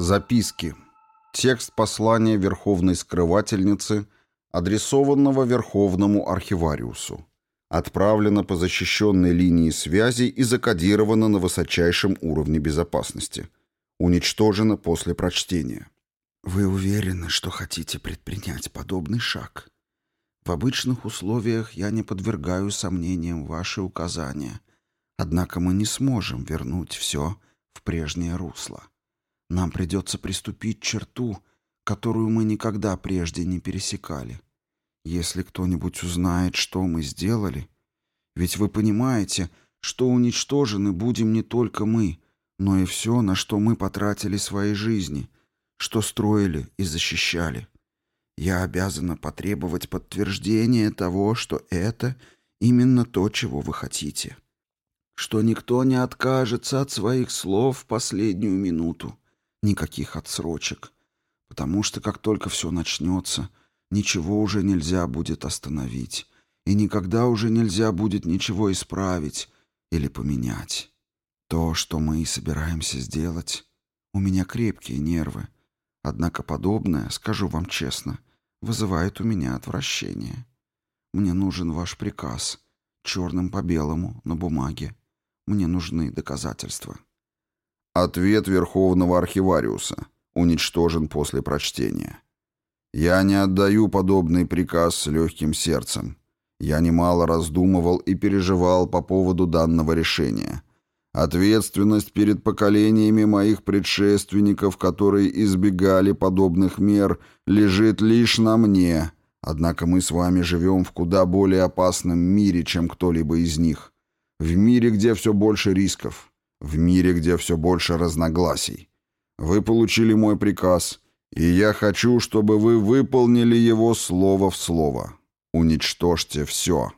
Записки. Текст послания Верховной Скрывательницы, адресованного Верховному Архивариусу. Отправлено по защищенной линии связи и закодировано на высочайшем уровне безопасности. Уничтожено после прочтения. Вы уверены, что хотите предпринять подобный шаг? В обычных условиях я не подвергаю сомнениям ваши указания. Однако мы не сможем вернуть все в прежнее русло. Нам придется приступить к черту, которую мы никогда прежде не пересекали. Если кто-нибудь узнает, что мы сделали... Ведь вы понимаете, что уничтожены будем не только мы, но и все, на что мы потратили свои жизни, что строили и защищали. Я обязана потребовать подтверждения того, что это именно то, чего вы хотите. Что никто не откажется от своих слов в последнюю минуту никаких отсрочек, потому что как только все начнется, ничего уже нельзя будет остановить, и никогда уже нельзя будет ничего исправить или поменять. То, что мы и собираемся сделать, у меня крепкие нервы, однако подобное, скажу вам честно, вызывает у меня отвращение. Мне нужен ваш приказ, черным по белому, на бумаге. Мне нужны доказательства». Ответ Верховного Архивариуса. Уничтожен после прочтения. Я не отдаю подобный приказ с легким сердцем. Я немало раздумывал и переживал по поводу данного решения. Ответственность перед поколениями моих предшественников, которые избегали подобных мер, лежит лишь на мне. Однако мы с вами живем в куда более опасном мире, чем кто-либо из них. В мире, где все больше рисков в мире, где все больше разногласий. Вы получили мой приказ, и я хочу, чтобы вы выполнили его слово в слово. Уничтожьте все,